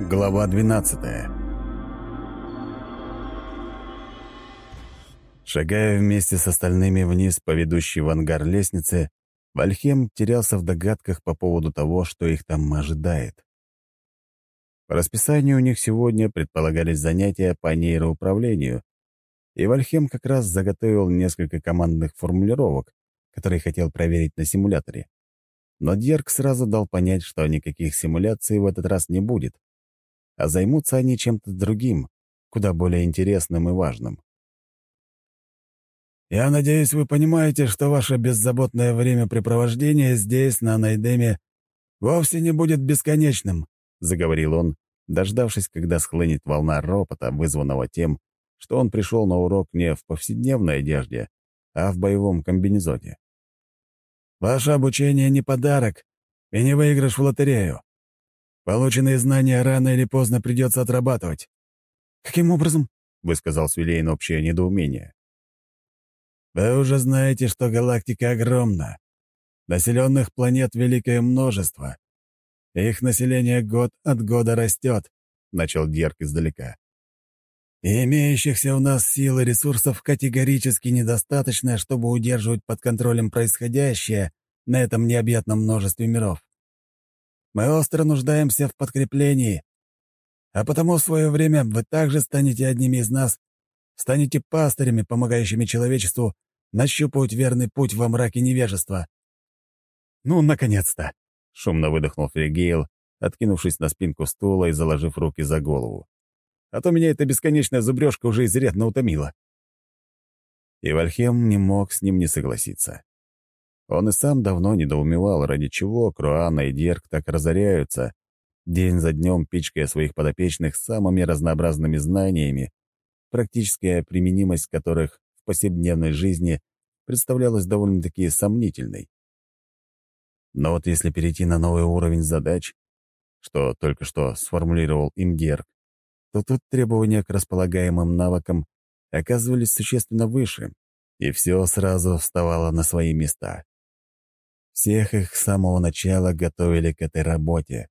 Глава 12 Шагая вместе с остальными вниз по ведущей в ангар лестнице, Вальхем терялся в догадках по поводу того, что их там ожидает. По расписанию у них сегодня предполагались занятия по нейроуправлению, и Вальхем как раз заготовил несколько командных формулировок, которые хотел проверить на симуляторе. Но Дьерк сразу дал понять, что никаких симуляций в этот раз не будет, а займутся они чем-то другим, куда более интересным и важным. «Я надеюсь, вы понимаете, что ваше беззаботное времяпрепровождение здесь, на Найдеме, вовсе не будет бесконечным», — заговорил он, дождавшись, когда схлынет волна ропота, вызванного тем, что он пришел на урок не в повседневной одежде, а в боевом комбинезоне. «Ваше обучение не подарок и не выигрыш в лотерею. Полученные знания рано или поздно придется отрабатывать». «Каким образом?» — высказал Свилейн общее недоумение. Вы уже знаете, что галактика огромна. Населенных планет великое множество. Их население год от года растет, — начал Дерк издалека. И имеющихся у нас сил и ресурсов категорически недостаточно, чтобы удерживать под контролем происходящее на этом необъятном множестве миров. Мы остро нуждаемся в подкреплении, а потому в свое время вы также станете одними из нас, станете пастырями, помогающими человечеству нащупывать верный путь во мраке невежества». «Ну, наконец-то!» — шумно выдохнул Фригейл, откинувшись на спинку стула и заложив руки за голову. «А то меня эта бесконечная зубрежка уже изрядно утомила». И Вальхем не мог с ним не согласиться. Он и сам давно недоумевал, ради чего Круана и Дерк так разоряются, день за днем пичкая своих подопечных самыми разнообразными знаниями, практическая применимость которых в повседневной жизни представлялась довольно-таки сомнительной. Но вот если перейти на новый уровень задач, что только что сформулировал им Дерг, то тут требования к располагаемым навыкам оказывались существенно выше, и все сразу вставало на свои места. Всех их с самого начала готовили к этой работе,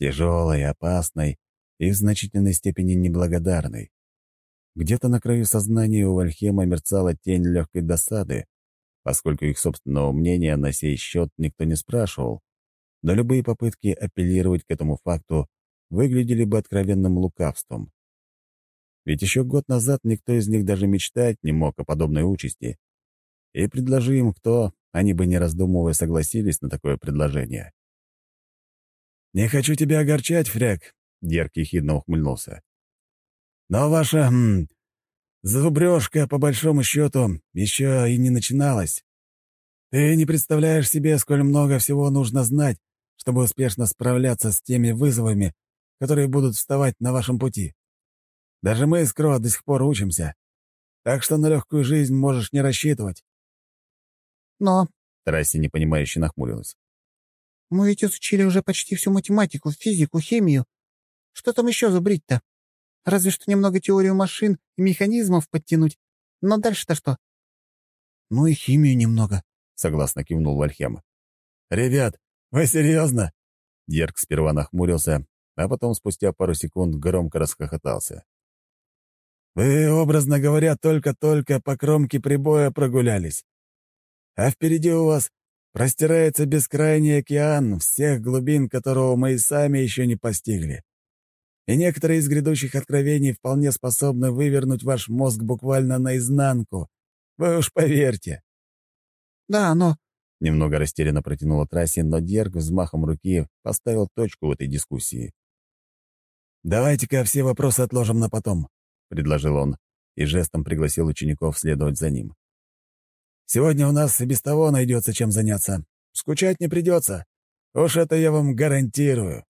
тяжелой, опасной и в значительной степени неблагодарной. Где-то на краю сознания у Вальхема мерцала тень легкой досады, поскольку их собственного мнения на сей счет никто не спрашивал, но любые попытки апеллировать к этому факту выглядели бы откровенным лукавством. Ведь еще год назад никто из них даже мечтать не мог о подобной участи. И предложи им кто, они бы не раздумывая согласились на такое предложение. «Не хочу тебя огорчать, Фряк», — Дерк ехидно ухмыльнулся. Но ваша м, зубрежка, по большому счету, еще и не начиналась. Ты не представляешь себе, сколь много всего нужно знать, чтобы успешно справляться с теми вызовами, которые будут вставать на вашем пути. Даже мы с Кро до сих пор учимся, так что на легкую жизнь можешь не рассчитывать». «Но...» — Трасси непонимающе нахмурилась. «Мы ведь изучили уже почти всю математику, физику, химию. Что там еще зубрить-то?» Разве что немного теорию машин и механизмов подтянуть. Но дальше-то что?» «Ну и химию немного», — согласно кивнул Вальхем. «Ребят, вы серьезно?» Дерг сперва нахмурился, а потом спустя пару секунд громко расхохотался. «Вы, образно говоря, только-только по кромке прибоя прогулялись. А впереди у вас простирается бескрайний океан, всех глубин которого мы и сами еще не постигли и некоторые из грядущих откровений вполне способны вывернуть ваш мозг буквально наизнанку. Вы уж поверьте». «Да, но...» — немного растерянно протянула Трасси, но Дерг взмахом руки поставил точку в этой дискуссии. «Давайте-ка все вопросы отложим на потом», — предложил он и жестом пригласил учеников следовать за ним. «Сегодня у нас и без того найдется чем заняться. Скучать не придется. Уж это я вам гарантирую».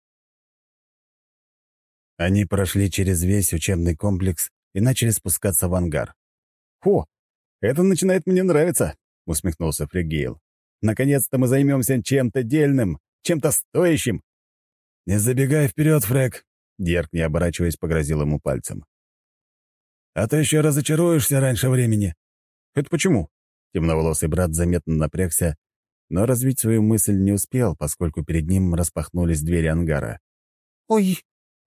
Они прошли через весь учебный комплекс и начали спускаться в ангар. «О, это начинает мне нравиться», — усмехнулся Фригейл. «Наконец-то мы займемся чем-то дельным, чем-то стоящим». «Не забегай вперед, Фрэг», — Дерк, не оборачиваясь, погрозил ему пальцем. «А то еще разочаруешься раньше времени». «Это почему?» Темноволосый брат заметно напрягся, но развить свою мысль не успел, поскольку перед ним распахнулись двери ангара. «Ой!»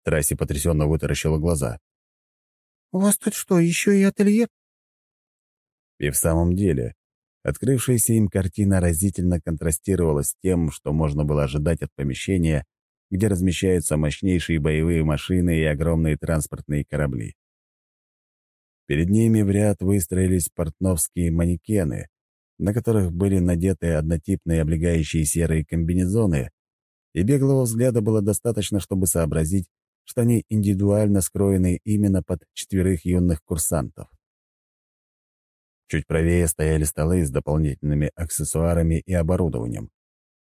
Трасси потрясенно вытаращила глаза. «У вас тут что, еще и ателье?» И в самом деле, открывшаяся им картина разительно контрастировала с тем, что можно было ожидать от помещения, где размещаются мощнейшие боевые машины и огромные транспортные корабли. Перед ними в ряд выстроились портновские манекены, на которых были надеты однотипные облегающие серые комбинезоны, и беглого взгляда было достаточно, чтобы сообразить, что они индивидуально скроены именно под четверых юных курсантов. Чуть правее стояли столы с дополнительными аксессуарами и оборудованием.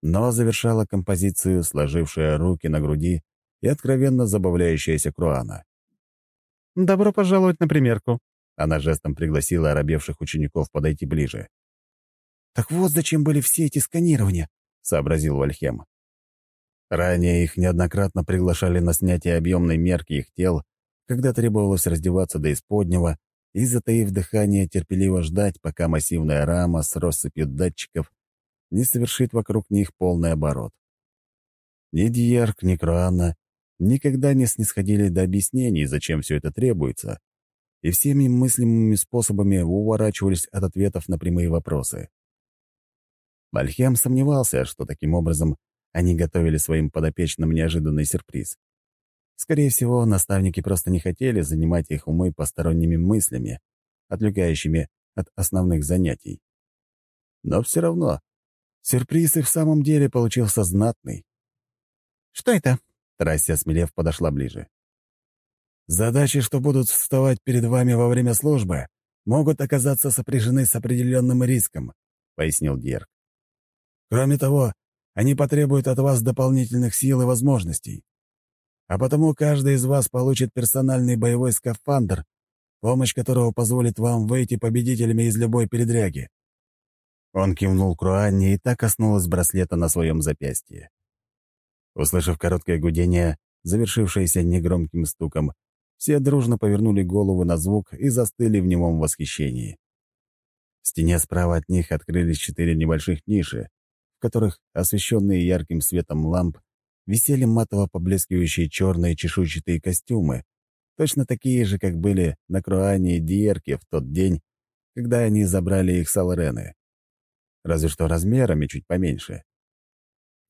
Но завершала композицию сложившая руки на груди и откровенно забавляющаяся Круана. «Добро пожаловать на примерку», — она жестом пригласила оробевших учеников подойти ближе. «Так вот зачем были все эти сканирования», — сообразил Вальхем. Ранее их неоднократно приглашали на снятие объемной мерки их тел, когда требовалось раздеваться до исподнего и, затаив дыхание, терпеливо ждать, пока массивная рама с россыпью датчиков не совершит вокруг них полный оборот. Ни Дьерк, ни Круанна никогда не снисходили до объяснений, зачем все это требуется, и всеми мыслимыми способами уворачивались от ответов на прямые вопросы. Вальхем сомневался, что таким образом они готовили своим подопечным неожиданный сюрприз. Скорее всего, наставники просто не хотели занимать их умы посторонними мыслями, отвлекающими от основных занятий. Но все равно, сюрприз и в самом деле получился знатный. «Что это?» — Трасси, осмелев, подошла ближе. «Задачи, что будут вставать перед вами во время службы, могут оказаться сопряжены с определенным риском», — пояснил Дьерк. «Кроме того, они потребуют от вас дополнительных сил и возможностей. А потому каждый из вас получит персональный боевой скафандр, помощь которого позволит вам выйти победителями из любой передряги». Он кивнул Круанне и так коснулась браслета на своем запястье. Услышав короткое гудение, завершившееся негромким стуком, все дружно повернули голову на звук и застыли в немом восхищении. В стене справа от них открылись четыре небольших ниши, которых, освещенные ярким светом ламп, висели матово поблескивающие черные чешуйчатые костюмы, точно такие же, как были на Круане и Диерке в тот день, когда они забрали их с Алрены. Разве что размерами чуть поменьше.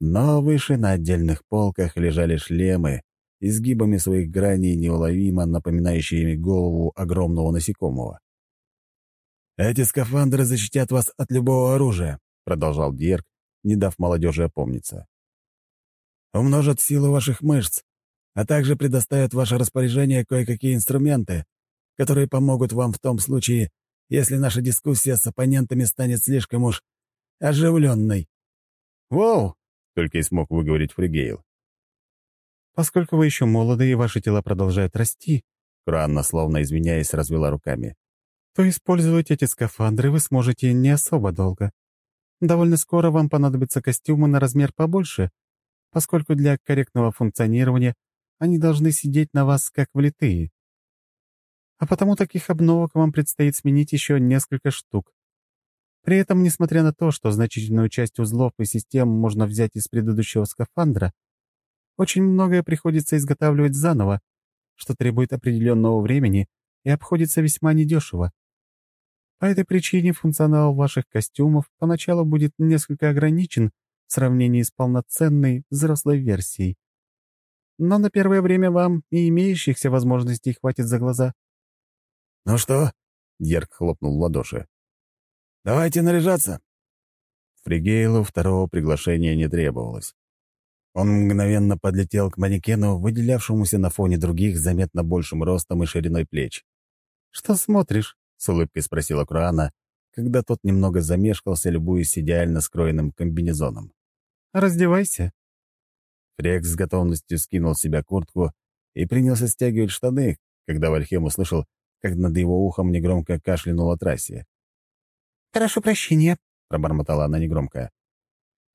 Но выше на отдельных полках лежали шлемы, изгибами своих граней неуловимо напоминающие голову огромного насекомого. «Эти скафандры защитят вас от любого оружия», — продолжал Дьерк, не дав молодежи опомниться. «Умножат силу ваших мышц, а также предоставят ваше распоряжение кое-какие инструменты, которые помогут вам в том случае, если наша дискуссия с оппонентами станет слишком уж оживленной». «Воу!» — только и смог выговорить Фригейл. «Поскольку вы еще молоды и ваши тела продолжают расти», Кранна, словно извиняясь, развела руками, то использовать эти скафандры вы сможете не особо долго. Довольно скоро вам понадобятся костюмы на размер побольше, поскольку для корректного функционирования они должны сидеть на вас как влитые. А потому таких обновок вам предстоит сменить еще несколько штук. При этом, несмотря на то, что значительную часть узлов и систем можно взять из предыдущего скафандра, очень многое приходится изготавливать заново, что требует определенного времени и обходится весьма недешево. По этой причине функционал ваших костюмов поначалу будет несколько ограничен в сравнении с полноценной взрослой версией. Но на первое время вам и имеющихся возможностей хватит за глаза. «Ну что?» — Дерг хлопнул в ладоши. «Давайте наряжаться!» Фригейлу второго приглашения не требовалось. Он мгновенно подлетел к манекену, выделявшемуся на фоне других заметно большим ростом и шириной плеч. «Что смотришь?» — с улыбкой спросила Круана, когда тот немного замешкался, любуясь идеально скроенным комбинезоном. «Раздевайся». Фрекс с готовностью скинул с себя куртку и принялся стягивать штаны, когда Вальхем услышал, как над его ухом негромко кашлянула трассе. «Прошу прощения», — пробормотала она негромко.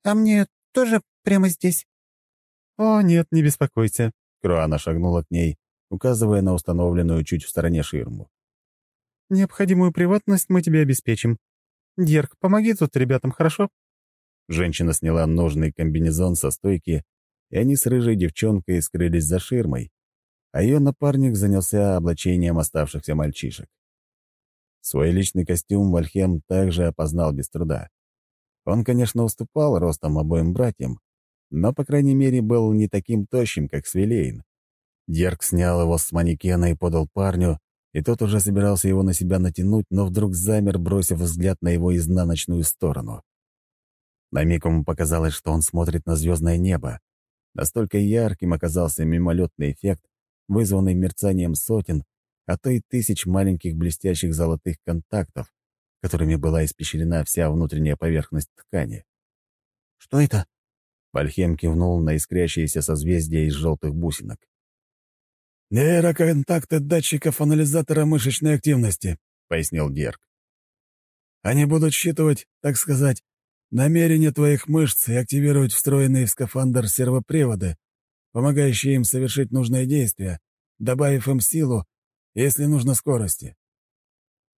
«А мне тоже прямо здесь?» «О, нет, не беспокойся», — Круана шагнула к ней, указывая на установленную чуть в стороне ширму. Необходимую приватность мы тебе обеспечим. Дерг, помоги тут ребятам, хорошо?» Женщина сняла нужный комбинезон со стойки, и они с рыжей девчонкой скрылись за ширмой, а ее напарник занялся облачением оставшихся мальчишек. Свой личный костюм Вальхем также опознал без труда. Он, конечно, уступал ростом обоим братьям, но, по крайней мере, был не таким тощим, как Свилейн. Дерг снял его с манекена и подал парню, и тот уже собирался его на себя натянуть, но вдруг замер, бросив взгляд на его изнаночную сторону. На миг ему показалось, что он смотрит на звездное небо. Настолько ярким оказался мимолетный эффект, вызванный мерцанием сотен, а то и тысяч маленьких блестящих золотых контактов, которыми была испещрена вся внутренняя поверхность ткани. «Что это?» Вальхем кивнул на искрящиеся созвездия из желтых бусинок. «Нейроконтакты датчиков анализатора мышечной активности», — пояснил Дерг. «Они будут считывать, так сказать, намерения твоих мышц и активировать встроенные в скафандр сервоприводы, помогающие им совершить нужные действия, добавив им силу, если нужно скорости.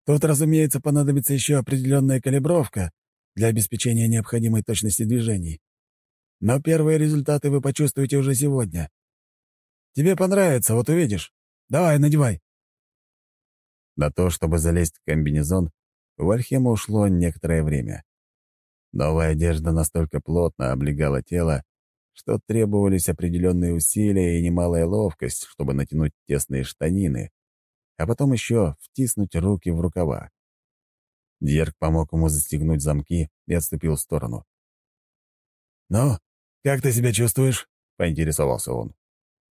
Тут, разумеется, понадобится еще определенная калибровка для обеспечения необходимой точности движений. Но первые результаты вы почувствуете уже сегодня. Тебе понравится, вот увидишь. Давай, надевай». На то, чтобы залезть в комбинезон, у Альхема ушло некоторое время. Новая одежда настолько плотно облегала тело, что требовались определенные усилия и немалая ловкость, чтобы натянуть тесные штанины, а потом еще втиснуть руки в рукава. Дьерк помог ему застегнуть замки и отступил в сторону. «Ну, как ты себя чувствуешь?» — поинтересовался он.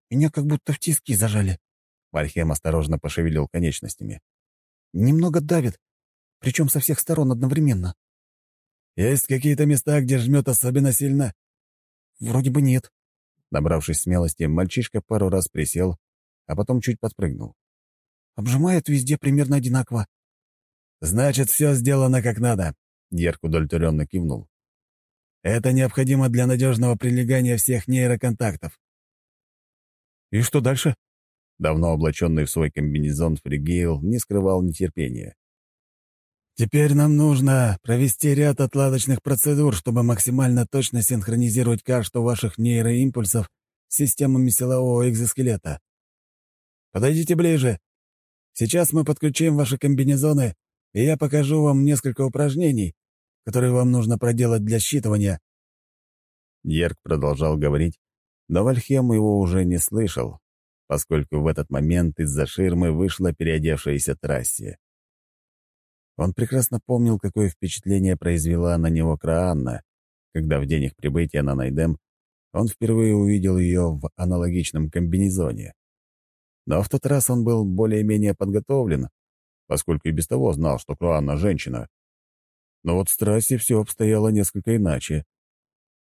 «Меня как будто в тиски зажали». Вальхем осторожно пошевелил конечностями. «Немного давит, причем со всех сторон одновременно». «Есть какие-то места, где жмет особенно сильно?» «Вроде бы нет». Набравшись смелости, мальчишка пару раз присел, а потом чуть подпрыгнул. «Обжимает везде примерно одинаково». «Значит, все сделано как надо», — Дерк удовлетворенно кивнул. «Это необходимо для надежного прилегания всех нейроконтактов. «И что дальше?» Давно облаченный в свой комбинезон Фригейл не скрывал нетерпения. «Теперь нам нужно провести ряд отладочных процедур, чтобы максимально точно синхронизировать карту ваших нейроимпульсов с системами силового экзоскелета. Подойдите ближе. Сейчас мы подключим ваши комбинезоны, и я покажу вам несколько упражнений, которые вам нужно проделать для считывания». Дерг продолжал говорить, но Вальхем его уже не слышал, поскольку в этот момент из-за ширмы вышла переодевшаяся трассе. Он прекрасно помнил, какое впечатление произвела на него Краанна, когда в день их прибытия на Найдем он впервые увидел ее в аналогичном комбинезоне. Но в тот раз он был более-менее подготовлен, поскольку и без того знал, что Круанна — женщина. Но вот с Трасси все обстояло несколько иначе.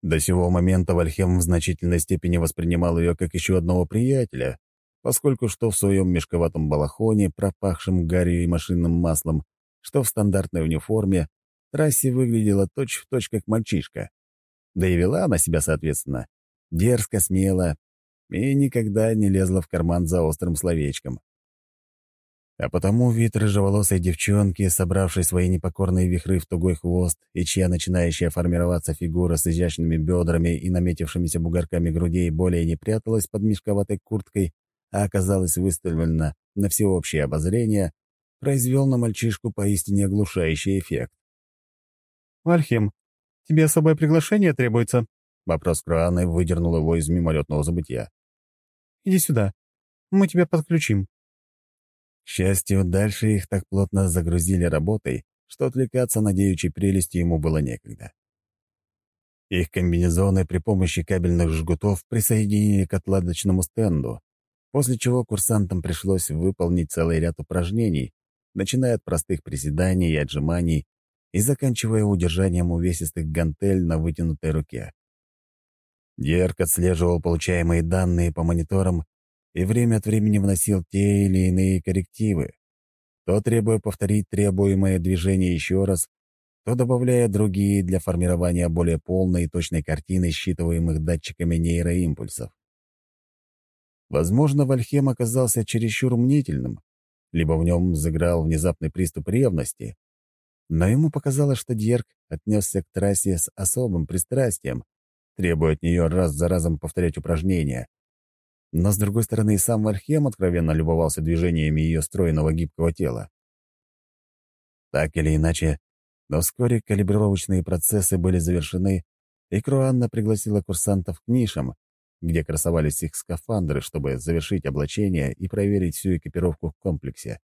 До сего момента Вальхем в значительной степени воспринимал ее как еще одного приятеля, поскольку что в своем мешковатом балахоне, пропахшем гарью и машинным маслом, что в стандартной униформе, Трасси выглядела точь-в-точь точь как мальчишка. Да и вела она себя, соответственно, дерзко, смело и никогда не лезла в карман за острым словечком. А потому вид рыжеволосой девчонки, собравшей свои непокорные вихры в тугой хвост, и чья начинающая формироваться фигура с изящными бедрами и наметившимися бугорками грудей более не пряталась под мешковатой курткой, а оказалась выставлена на всеобщее обозрение, произвел на мальчишку поистине оглушающий эффект. «Вальхем, тебе особое приглашение требуется?» Вопрос Круаны выдернул его из мимолетного забытия. «Иди сюда. Мы тебя подключим». К счастью, дальше их так плотно загрузили работой, что отвлекаться на девичьей прелести ему было некогда. Их комбинезоны при помощи кабельных жгутов присоединили к отладочному стенду, после чего курсантам пришлось выполнить целый ряд упражнений, начиная от простых приседаний и отжиманий и заканчивая удержанием увесистых гантель на вытянутой руке. Дерк отслеживал получаемые данные по мониторам и время от времени вносил те или иные коррективы, то требуя повторить требуемое движение еще раз, то добавляя другие для формирования более полной и точной картины считываемых датчиками нейроимпульсов. Возможно, Вальхем оказался чересчур мнительным, либо в нем заграл внезапный приступ ревности, но ему показалось, что Дьерк отнесся к трассе с особым пристрастием, требуя от нее раз за разом повторять упражнения, но, с другой стороны, сам Вальхем откровенно любовался движениями ее стройного гибкого тела. Так или иначе, но вскоре калибровочные процессы были завершены, и Круанна пригласила курсантов к нишам, где красовались их скафандры, чтобы завершить облачение и проверить всю экипировку в комплексе.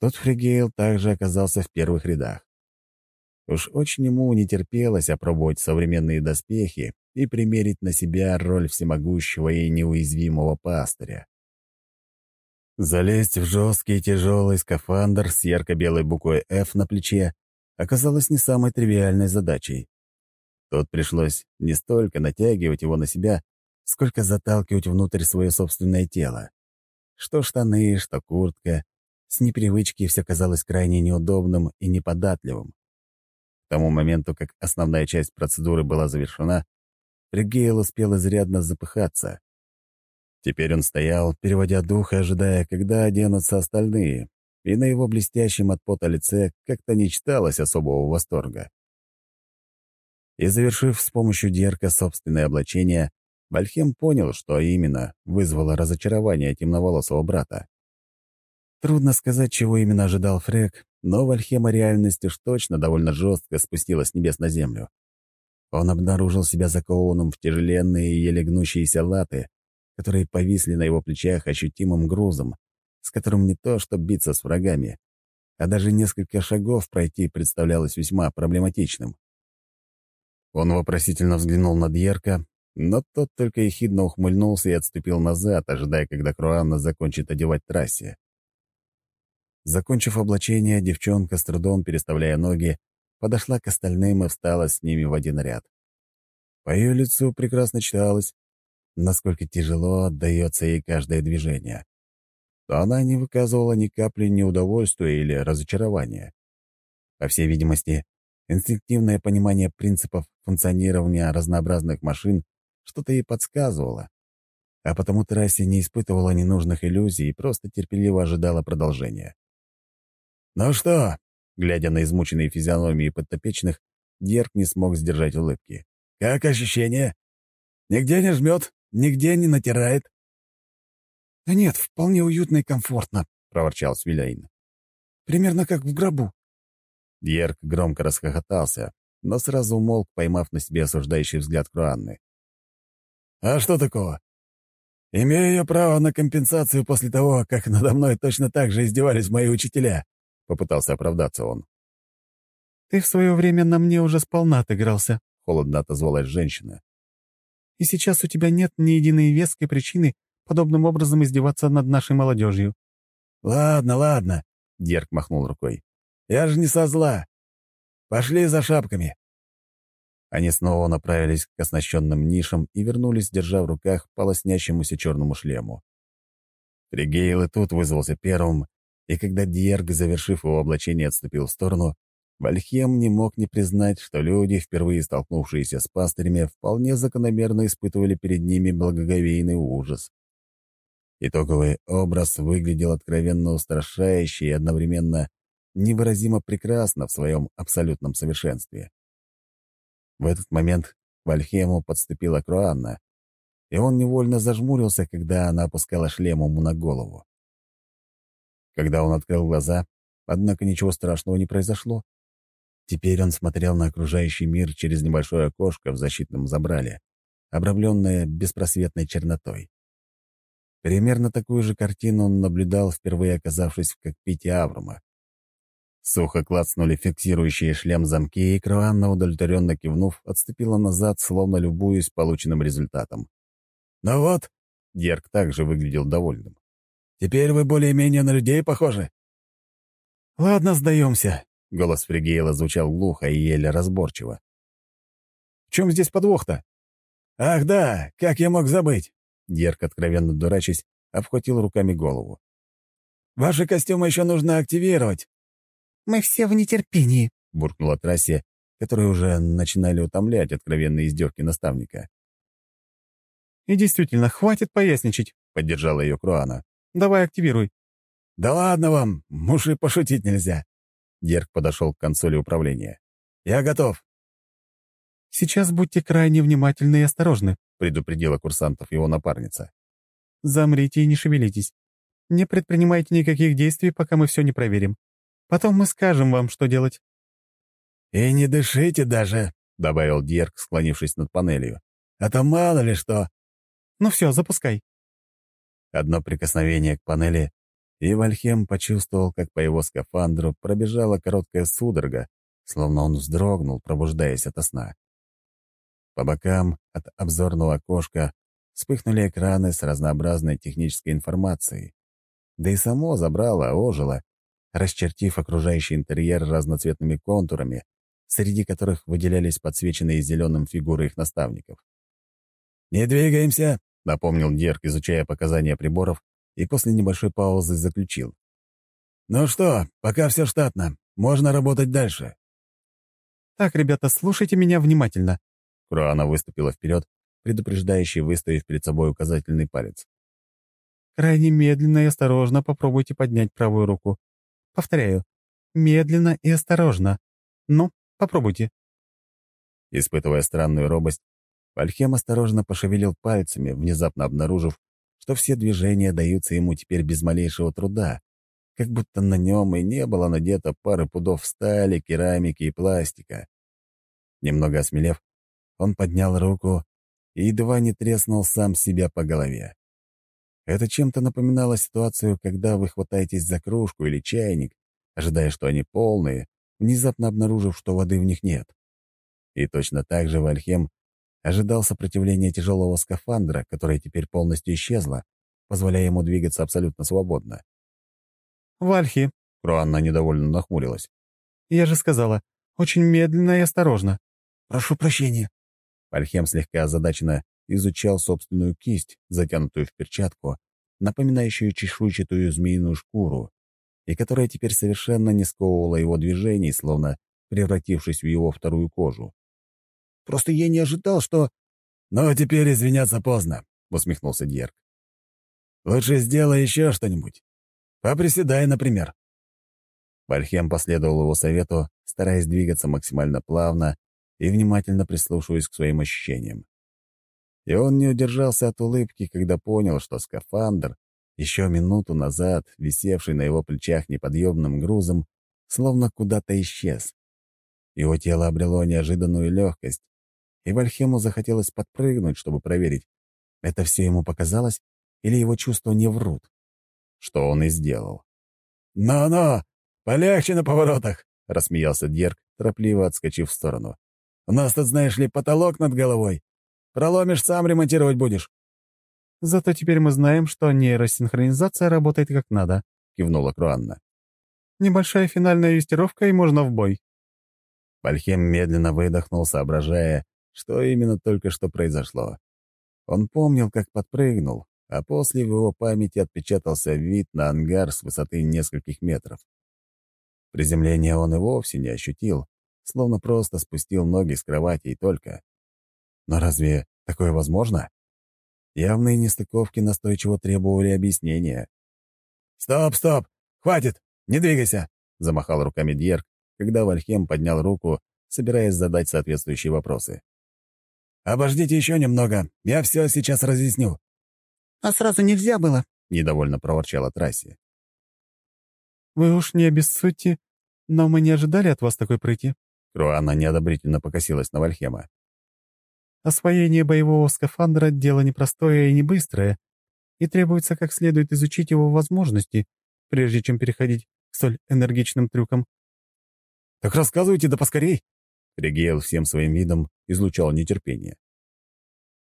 Тут Фригейл также оказался в первых рядах. Уж очень ему не терпелось опробовать современные доспехи и примерить на себя роль всемогущего и неуязвимого пастыря. Залезть в жесткий тяжелый скафандр с ярко-белой буквой «F» на плече оказалось не самой тривиальной задачей. Тут пришлось не столько натягивать его на себя, сколько заталкивать внутрь свое собственное тело. Что штаны, что куртка. С непривычки все казалось крайне неудобным и неподатливым. Тому моменту, как основная часть процедуры была завершена, Ригейл успел изрядно запыхаться. Теперь он стоял, переводя дух и ожидая, когда оденутся остальные, и на его блестящем от пота лице как-то не читалось особого восторга. И завершив с помощью Дерка собственное облачение, Вальхем понял, что именно вызвало разочарование темноволосого брата. Трудно сказать, чего именно ожидал Фрек, но Вальхема реальность уж точно довольно жестко спустилась с небес на землю. Он обнаружил себя закованным в тяжеленные и еле гнущиеся латы, которые повисли на его плечах ощутимым грузом, с которым не то что биться с врагами, а даже несколько шагов пройти представлялось весьма проблематичным. Он вопросительно взглянул на Дьерка, но тот только ехидно ухмыльнулся и отступил назад, ожидая, когда Круанна закончит одевать трассе. Закончив облачение, девчонка, с трудом переставляя ноги, подошла к остальным и встала с ними в один ряд. По ее лицу прекрасно читалось, насколько тяжело отдается ей каждое движение. То она не выказывала ни капли неудовольствия или разочарования. По всей видимости, Инстинктивное понимание принципов функционирования разнообразных машин что-то ей подсказывало, а потому трассе не испытывала ненужных иллюзий и просто терпеливо ожидала продолжения. «Ну что?» — глядя на измученные физиономии подтопечных, Дерк не смог сдержать улыбки. «Как ощущение? Нигде не жмет, нигде не натирает?» «Да нет, вполне уютно и комфортно», — проворчал Свиляин. «Примерно как в гробу». Дьерк громко расхохотался, но сразу умолк, поймав на себе осуждающий взгляд Круанны. «А что такого? Имею я право на компенсацию после того, как надо мной точно так же издевались мои учителя», — попытался оправдаться он. «Ты в свое время на мне уже сполна отыгрался», — холодно отозвалась женщина. «И сейчас у тебя нет ни единой веской причины подобным образом издеваться над нашей молодежью». «Ладно, ладно», — Дерк махнул рукой. Я же не со зла. Пошли за шапками». Они снова направились к оснащенным нишам и вернулись, держа в руках полоснящемуся черному шлему. Ригейл и тут вызвался первым, и когда Диерг, завершив его облачение, отступил в сторону, Вальхем не мог не признать, что люди, впервые столкнувшиеся с пастырями, вполне закономерно испытывали перед ними благоговейный ужас. Итоговый образ выглядел откровенно устрашающе и одновременно невыразимо прекрасна в своем абсолютном совершенстве. В этот момент Вальхему подступила Круанна, и он невольно зажмурился, когда она опускала шлем ему на голову. Когда он открыл глаза, однако ничего страшного не произошло. Теперь он смотрел на окружающий мир через небольшое окошко в защитном забрале, обрамленное беспросветной чернотой. Примерно такую же картину он наблюдал, впервые оказавшись в кокпите Аврума. Сухо клацнули фиксирующие шлем замки, и Круанна, удовлетворенно кивнув, отступила назад, словно любуясь полученным результатом. «Ну вот», — Дерг также выглядел довольным. «Теперь вы более-менее на людей похожи». «Ладно, сдаемся», — голос Фригейла звучал глухо и еле разборчиво. «В чем здесь подвох-то?» «Ах да, как я мог забыть?» Дерг, откровенно дурачись, обхватил руками голову. «Ваши костюмы еще нужно активировать. Мы все в нетерпении», — буркнула Трассе, которые уже начинали утомлять откровенные издевки наставника. «И действительно, хватит поясничать», — поддержала ее Круана. «Давай активируй». «Да ладно вам, мужи пошутить нельзя». Дерг подошел к консоли управления. «Я готов». «Сейчас будьте крайне внимательны и осторожны», — предупредила курсантов его напарница. «Замрите и не шевелитесь. Не предпринимайте никаких действий, пока мы все не проверим. Потом мы скажем вам, что делать». «И не дышите даже», — добавил Дьерк, склонившись над панелью. «А то мало ли что». «Ну все, запускай». Одно прикосновение к панели, и Вальхем почувствовал, как по его скафандру пробежала короткая судорога, словно он вздрогнул, пробуждаясь ото сна. По бокам от обзорного окошка вспыхнули экраны с разнообразной технической информацией. Да и само забрало, ожило, расчертив окружающий интерьер разноцветными контурами, среди которых выделялись подсвеченные зеленым фигуры их наставников. «Не двигаемся!» — напомнил Дерк, изучая показания приборов, и после небольшой паузы заключил. «Ну что, пока все штатно. Можно работать дальше». «Так, ребята, слушайте меня внимательно». Круана выступила вперед, предупреждающе выставив перед собой указательный палец. «Крайне медленно и осторожно попробуйте поднять правую руку. Повторяю, медленно и осторожно. Ну, попробуйте». Испытывая странную робость, Вальхем осторожно пошевелил пальцами, внезапно обнаружив, что все движения даются ему теперь без малейшего труда, как будто на нем и не было надето пары пудов стали, керамики и пластика. Немного осмелев, он поднял руку и едва не треснул сам себя по голове. Это чем-то напоминало ситуацию, когда вы хватаетесь за кружку или чайник, ожидая, что они полные, внезапно обнаружив, что воды в них нет. И точно так же Вальхем ожидал сопротивления тяжелого скафандра, которое теперь полностью исчезло, позволяя ему двигаться абсолютно свободно. «Вальхи», — Руанна недовольно нахмурилась. «Я же сказала, очень медленно и осторожно». «Прошу прощения». Вальхем слегка озадаченно изучал собственную кисть, затянутую в перчатку, напоминающую чешуйчатую змеиную шкуру, и которая теперь совершенно не сковывала его движений, словно превратившись в его вторую кожу. Просто я не ожидал, что...» «Ну, теперь извиняться поздно», — усмехнулся Дьерк. «Лучше сделай еще что-нибудь. Поприседай, например». Вальхем последовал его совету, стараясь двигаться максимально плавно и внимательно прислушиваясь к своим ощущениям. И он не удержался от улыбки, когда понял, что скафандр, еще минуту назад висевший на его плечах неподъемным грузом, словно куда-то исчез. Его тело обрело неожиданную легкость, и Вальхему захотелось подпрыгнуть, чтобы проверить, это все ему показалось или его чувства не врут. Что он и сделал. «Но-но! Полегче на поворотах!» — рассмеялся Дерг, торопливо отскочив в сторону. «У нас тут, знаешь ли, потолок над головой. Проломишь, сам ремонтировать будешь». «Зато теперь мы знаем, что нейросинхронизация работает как надо», — кивнула Круанна. «Небольшая финальная юстировка, и можно в бой». Вальхем медленно выдохнул, соображая, что именно только что произошло. Он помнил, как подпрыгнул, а после в его памяти отпечатался вид на ангар с высоты нескольких метров. Приземление он и вовсе не ощутил, словно просто спустил ноги с кровати и только. Но разве такое возможно? Явные нестыковки настойчиво требовали объяснения. «Стоп, стоп! Хватит! Не двигайся!» — замахал руками Дьерк, когда Вальхем поднял руку, собираясь задать соответствующие вопросы. «Обождите еще немного, я все сейчас разъясню». «А сразу нельзя было», — недовольно проворчала Трасси. «Вы уж не обессудьте, но мы не ожидали от вас такой прыти». Круана неодобрительно покосилась на Вальхема. «Освоение боевого скафандра — дело непростое и не быстрое, и требуется как следует изучить его возможности, прежде чем переходить к столь энергичным трюкам». «Так рассказывайте да поскорей!» Регейл всем своим видом излучал нетерпение.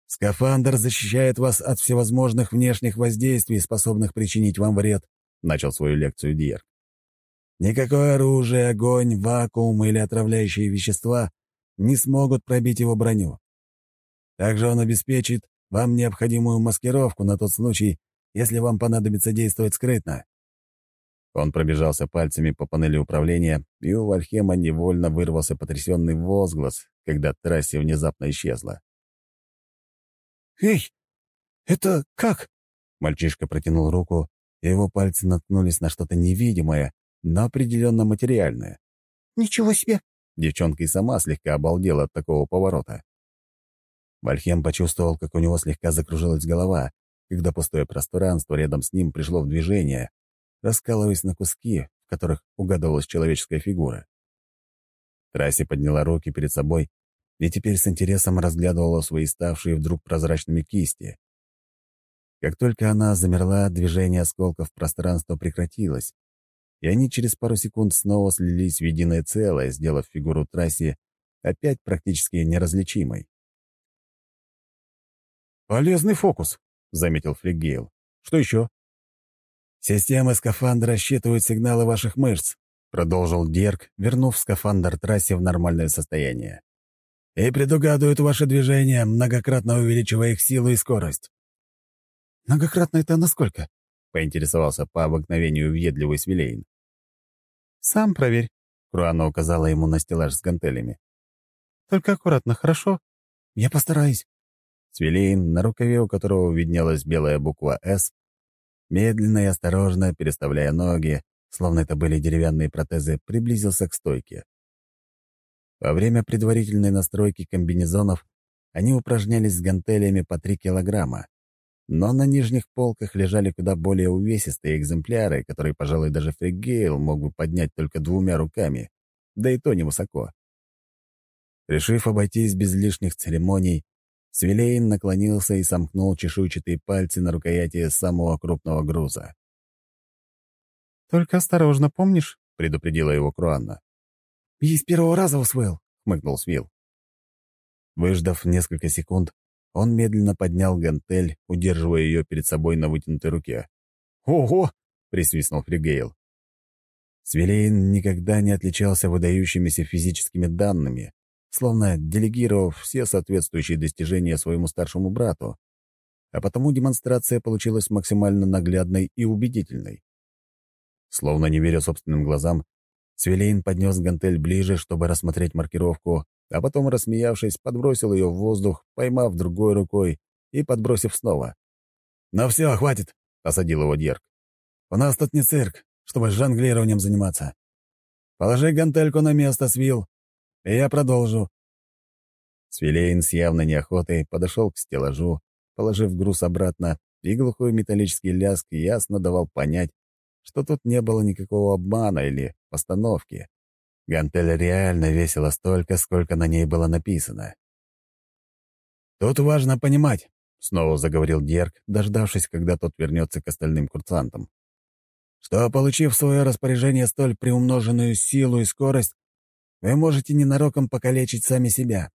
«Скафандр защищает вас от всевозможных внешних воздействий, способных причинить вам вред», — начал свою лекцию Диер. «Никакое оружие, огонь, вакуум или отравляющие вещества не смогут пробить его броню. Также он обеспечит вам необходимую маскировку на тот случай, если вам понадобится действовать скрытно. Он пробежался пальцами по панели управления, и у Вальхема невольно вырвался потрясенный возглас, когда трассе внезапно исчезла. «Эй, это как?» Мальчишка протянул руку, и его пальцы наткнулись на что-то невидимое, но определенно материальное. «Ничего себе! Девчонка и сама слегка обалдела от такого поворота. Вальхем почувствовал, как у него слегка закружилась голова, когда пустое пространство рядом с ним пришло в движение, раскалываясь на куски, в которых угадывалась человеческая фигура. Трасси подняла руки перед собой и теперь с интересом разглядывала свои ставшие вдруг прозрачными кисти. Как только она замерла, движение осколков пространства прекратилось, и они через пару секунд снова слились в единое целое, сделав фигуру трассе опять практически неразличимой. «Полезный фокус», — заметил Флигейл. «Что еще?» «Системы скафандра рассчитывают сигналы ваших мышц», — продолжил Дерк, вернув скафандр трассе в нормальное состояние. «И предугадывают ваши движения, многократно увеличивая их силу и скорость». «Многократно это насколько?» — поинтересовался по обыкновению въедливый Свилейн. «Сам проверь», — Круана указала ему на стеллаж с гантелями. «Только аккуратно, хорошо?» «Я постараюсь». Свилейн, на рукаве у которого виднелась белая буква «С», медленно и осторожно, переставляя ноги, словно это были деревянные протезы, приблизился к стойке. Во время предварительной настройки комбинезонов они упражнялись с гантелями по 3 килограмма, но на нижних полках лежали куда более увесистые экземпляры, которые, пожалуй, даже Фригейл мог бы поднять только двумя руками, да и то невысоко. Решив обойтись без лишних церемоний, Свилейн наклонился и сомкнул чешуйчатые пальцы на рукояти самого крупного груза. «Только осторожно, помнишь?» — предупредила его Круанна. «И с первого раза усвоил», — хмыкнул Свил. Выждав несколько секунд, он медленно поднял гантель, удерживая ее перед собой на вытянутой руке. «Ого!» — присвистнул Фригейл. Свилейн никогда не отличался выдающимися физическими данными, словно делегировав все соответствующие достижения своему старшему брату, а потому демонстрация получилась максимально наглядной и убедительной. Словно не веря собственным глазам, Свилейн поднес гантель ближе, чтобы рассмотреть маркировку, а потом, рассмеявшись, подбросил ее в воздух, поймав другой рукой и подбросив снова. «Ну все, хватит!» — осадил его Дерг. «У нас тут не цирк, чтобы жонглированием заниматься. Положи гантельку на место, Свил, и я продолжу». Свилейн с явной неохотой подошел к стеллажу, положив груз обратно, и глухой металлический лязг ясно давал понять, что тут не было никакого обмана или постановки. Гантель реально весила столько, сколько на ней было написано. «Тут важно понимать», — снова заговорил Дерг, дождавшись, когда тот вернется к остальным курсантам, «что, получив свое распоряжение столь приумноженную силу и скорость, вы можете ненароком покалечить сами себя.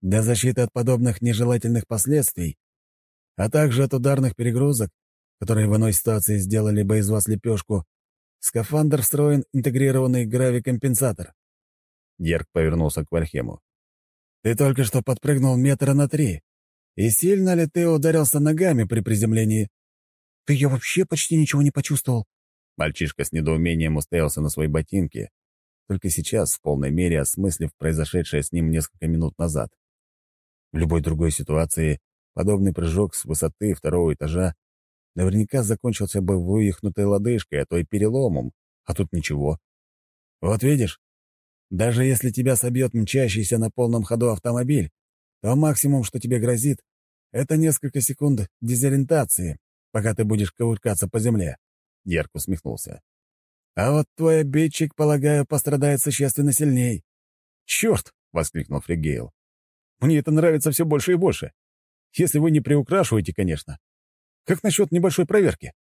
Для защиты от подобных нежелательных последствий, а также от ударных перегрузок, которые в иной ситуации сделали бы из вас лепешку, скафандр встроен интегрированный гравикомпенсатор. Дерг повернулся к Вальхему. «Ты только что подпрыгнул метра на три. И сильно ли ты ударился ногами при приземлении?» «Ты я вообще почти ничего не почувствовал». Мальчишка с недоумением уставился на свои ботинки, только сейчас в полной мере осмыслив произошедшее с ним несколько минут назад. В любой другой ситуации подобный прыжок с высоты второго этажа наверняка закончился бы вывихнутой лодыжкой, а то и переломом, а тут ничего. Вот видишь, даже если тебя собьет мчащийся на полном ходу автомобиль, то максимум, что тебе грозит, это несколько секунд дезориентации, пока ты будешь ковыркаться по земле. Дерк усмехнулся. А вот твой обидчик, полагаю, пострадает существенно сильней. «Черт!» — воскликнул Фригейл. «Мне это нравится все больше и больше. Если вы не приукрашиваете, конечно. Как насчет небольшой проверки?»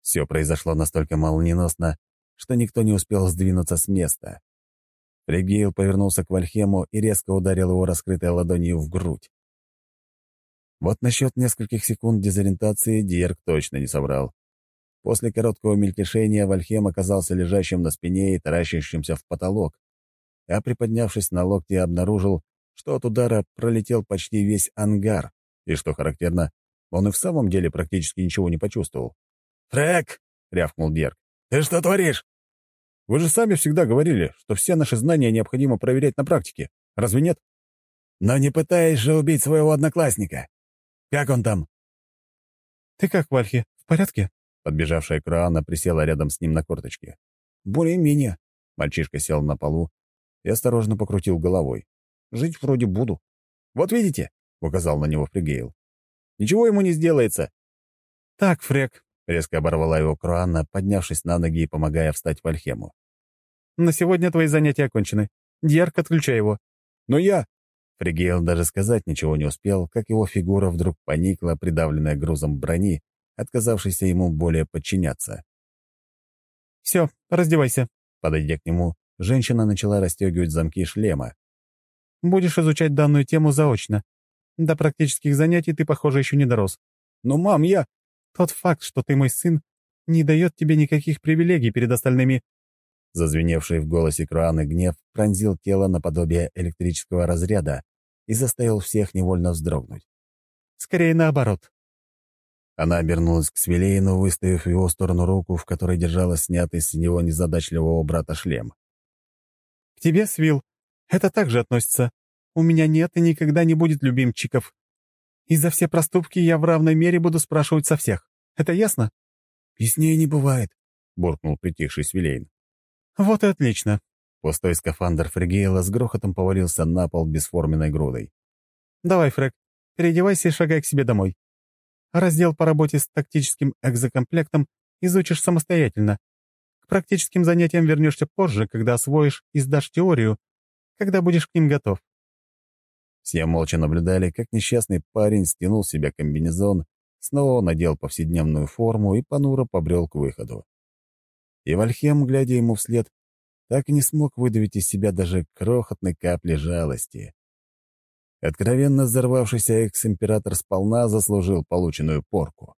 Все произошло настолько молниеносно, что никто не успел сдвинуться с места. Фригейл повернулся к Вальхему и резко ударил его раскрытой ладонью в грудь. Вот насчет нескольких секунд дезориентации Диерк точно не соврал. После короткого мельтешения Вальхем оказался лежащим на спине и таращащимся в потолок, а приподнявшись на локте, обнаружил, что от удара пролетел почти весь ангар, и, что характерно, он и в самом деле практически ничего не почувствовал. «Фрэк!» — рявкнул Берг. «Ты что творишь?» «Вы же сами всегда говорили, что все наши знания необходимо проверять на практике. Разве нет?» «Но не пытаясь же убить своего одноклассника. Как он там?» «Ты как, Вальхи, в порядке?» Подбежавшая Краана присела рядом с ним на корточке. «Более-менее». Мальчишка сел на полу и осторожно покрутил головой. «Жить вроде буду». «Вот видите?» — указал на него Фригейл. «Ничего ему не сделается». «Так, Фрек», — резко оборвала его Круанна, поднявшись на ноги и помогая встать Вальхему. «На сегодня твои занятия окончены. Дьярк, отключай его». «Но я...» Фригейл даже сказать ничего не успел, как его фигура вдруг поникла, придавленная грузом брони, отказавшейся ему более подчиняться. «Все, раздевайся», — подойдя к нему, женщина начала расстегивать замки шлема. «Будешь изучать данную тему заочно. До практических занятий ты, похоже, еще не дорос. Но, мам, я...» «Тот факт, что ты мой сын, не дает тебе никаких привилегий перед остальными». Зазвеневший в голосе Круаны гнев пронзил тело наподобие электрического разряда и заставил всех невольно вздрогнуть. «Скорее наоборот». Она обернулась к Свилейну, выставив в его сторону руку, в которой держала снятый с него незадачливого брата шлем. «К тебе, Свил, это также относится. У меня нет и никогда не будет любимчиков. И за все проступки я в равной мере буду спрашивать со всех. Это ясно?» «Яснее не бывает», — буркнул притихший Свилейн. «Вот и отлично». Пустой скафандр Фригейла с грохотом повалился на пол бесформенной грудой. «Давай, Фрэг, переодевайся и шагай к себе домой. Раздел по работе с тактическим экзокомплектом изучишь самостоятельно. К практическим занятиям вернешься позже, когда освоишь и сдашь теорию, когда будешь к ним готов. Все молча наблюдали, как несчастный парень стянул себе комбинезон, снова надел повседневную форму и понуро побрел к выходу. И Вальхем, глядя ему вслед, так и не смог выдавить из себя даже крохотной капли жалости. Откровенно взорвавшийся экс-император сполна заслужил полученную порку.